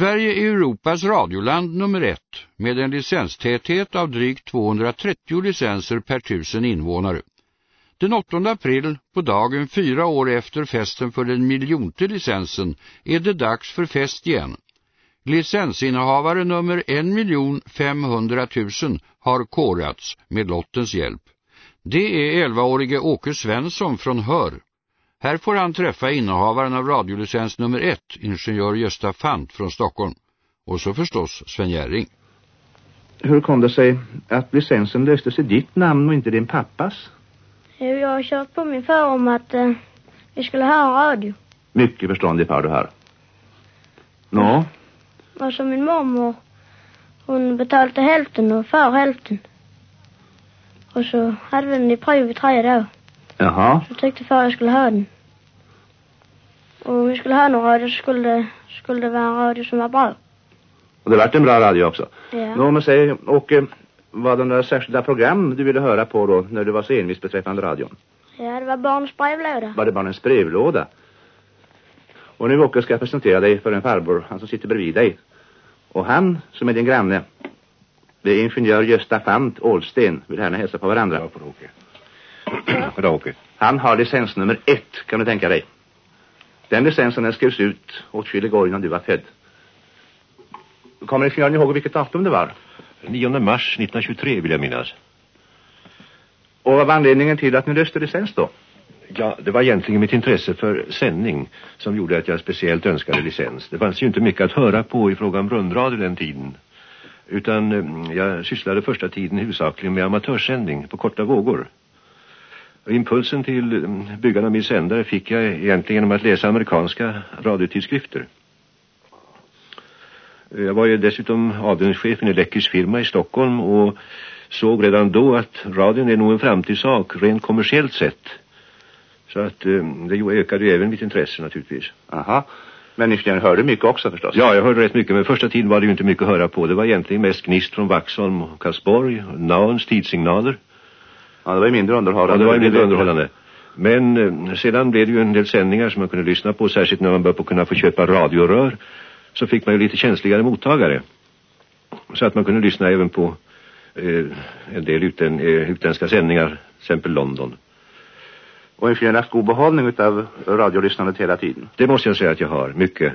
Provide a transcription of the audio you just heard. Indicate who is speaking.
Speaker 1: Sverige är Europas radioland nummer ett med en licenstäthet av drygt 230 licenser per tusen invånare. Den 8 april, på dagen fyra år efter festen för den miljonte licensen, är det dags för fest igen. Licensinnehavare nummer 1 500 000 har korats med lottens hjälp. Det är 11-årige Åke Svensson från Hör. Här får han träffa innehavaren av radiolicens nummer 1, ingenjör Gösta Fant från Stockholm. Och så förstås Sven Järring.
Speaker 2: Hur kom det sig att licensen löstes i ditt namn och inte din pappas?
Speaker 3: Jag har kört på min far om att eh, vi skulle ha en radio.
Speaker 2: Mycket förståndig far du har. Nå?
Speaker 3: Alltså min mormor, hon betalade hälften och far hälften. Och så hade vi den i prov i tre dagar.
Speaker 2: Jaha.
Speaker 3: Så tyckte far jag skulle ha den. Och om vi skulle ha någon radio så skulle det, skulle det vara en radio som var bra.
Speaker 2: Och det vart en bra radio också.
Speaker 3: Ja.
Speaker 2: Nå, men säg, och eh, var det några särskilda program du ville höra på då när du var så envis beträffande radion?
Speaker 3: Ja, det var barnens brevlåda.
Speaker 2: Var det bara en brevlåda? Och nu Åke ska jag presentera dig för en farbror, han som sitter bredvid dig. Och han som är din granne, det är ingenjör Gösta Fant Ålsten. Vill gärna hälsa på varandra.
Speaker 4: Ja, för Åke. För Åke.
Speaker 2: Han har licens nummer ett, kan du tänka dig. Den licensen den skrevs ut åtskilliga år innan du var född. Kommer ingenjören ihåg vilket datum det var?
Speaker 4: 9 mars 1923 vill jag minnas.
Speaker 2: Och vad var anledningen till att ni löste licens då?
Speaker 4: Ja, det var egentligen mitt intresse för sändning som gjorde att jag speciellt önskade licens. Det fanns ju inte mycket att höra på i fråga om rundradio den tiden. Utan eh, jag sysslade första tiden huvudsakligen med amatörsändning på korta vågor. Impulsen till eh, byggandet av min sändare fick jag egentligen genom att läsa amerikanska radiotidskrifter. Jag var ju dessutom avdelningschefen i Läckers firma i Stockholm och såg redan då att radion är nog en framtidssak rent kommersiellt sett. Så att eh, det ökade ju även mitt intresse naturligtvis.
Speaker 2: Aha. Men ingenjören hörde mycket också förstås?
Speaker 4: Ja, jag hörde rätt mycket, men första tiden var det ju inte mycket att höra på. Det var egentligen mest gnist från Vaxholm och Karlsborg, Nauns tidssignaler.
Speaker 2: Ja, det var ju mindre underhållande.
Speaker 4: Ja, det var ju mindre underhållande. Men eh, sedan blev det ju en del sändningar som man kunde lyssna på, särskilt när man började på kunna få köpa radiorör. Så fick man ju lite känsligare mottagare. Så att man kunde lyssna även på eh, en del utän, eh, utländska sändningar, till exempel London.
Speaker 2: Och har haft god behållning av radiolyssnandet hela tiden?
Speaker 4: Det måste jag säga att jag har, mycket.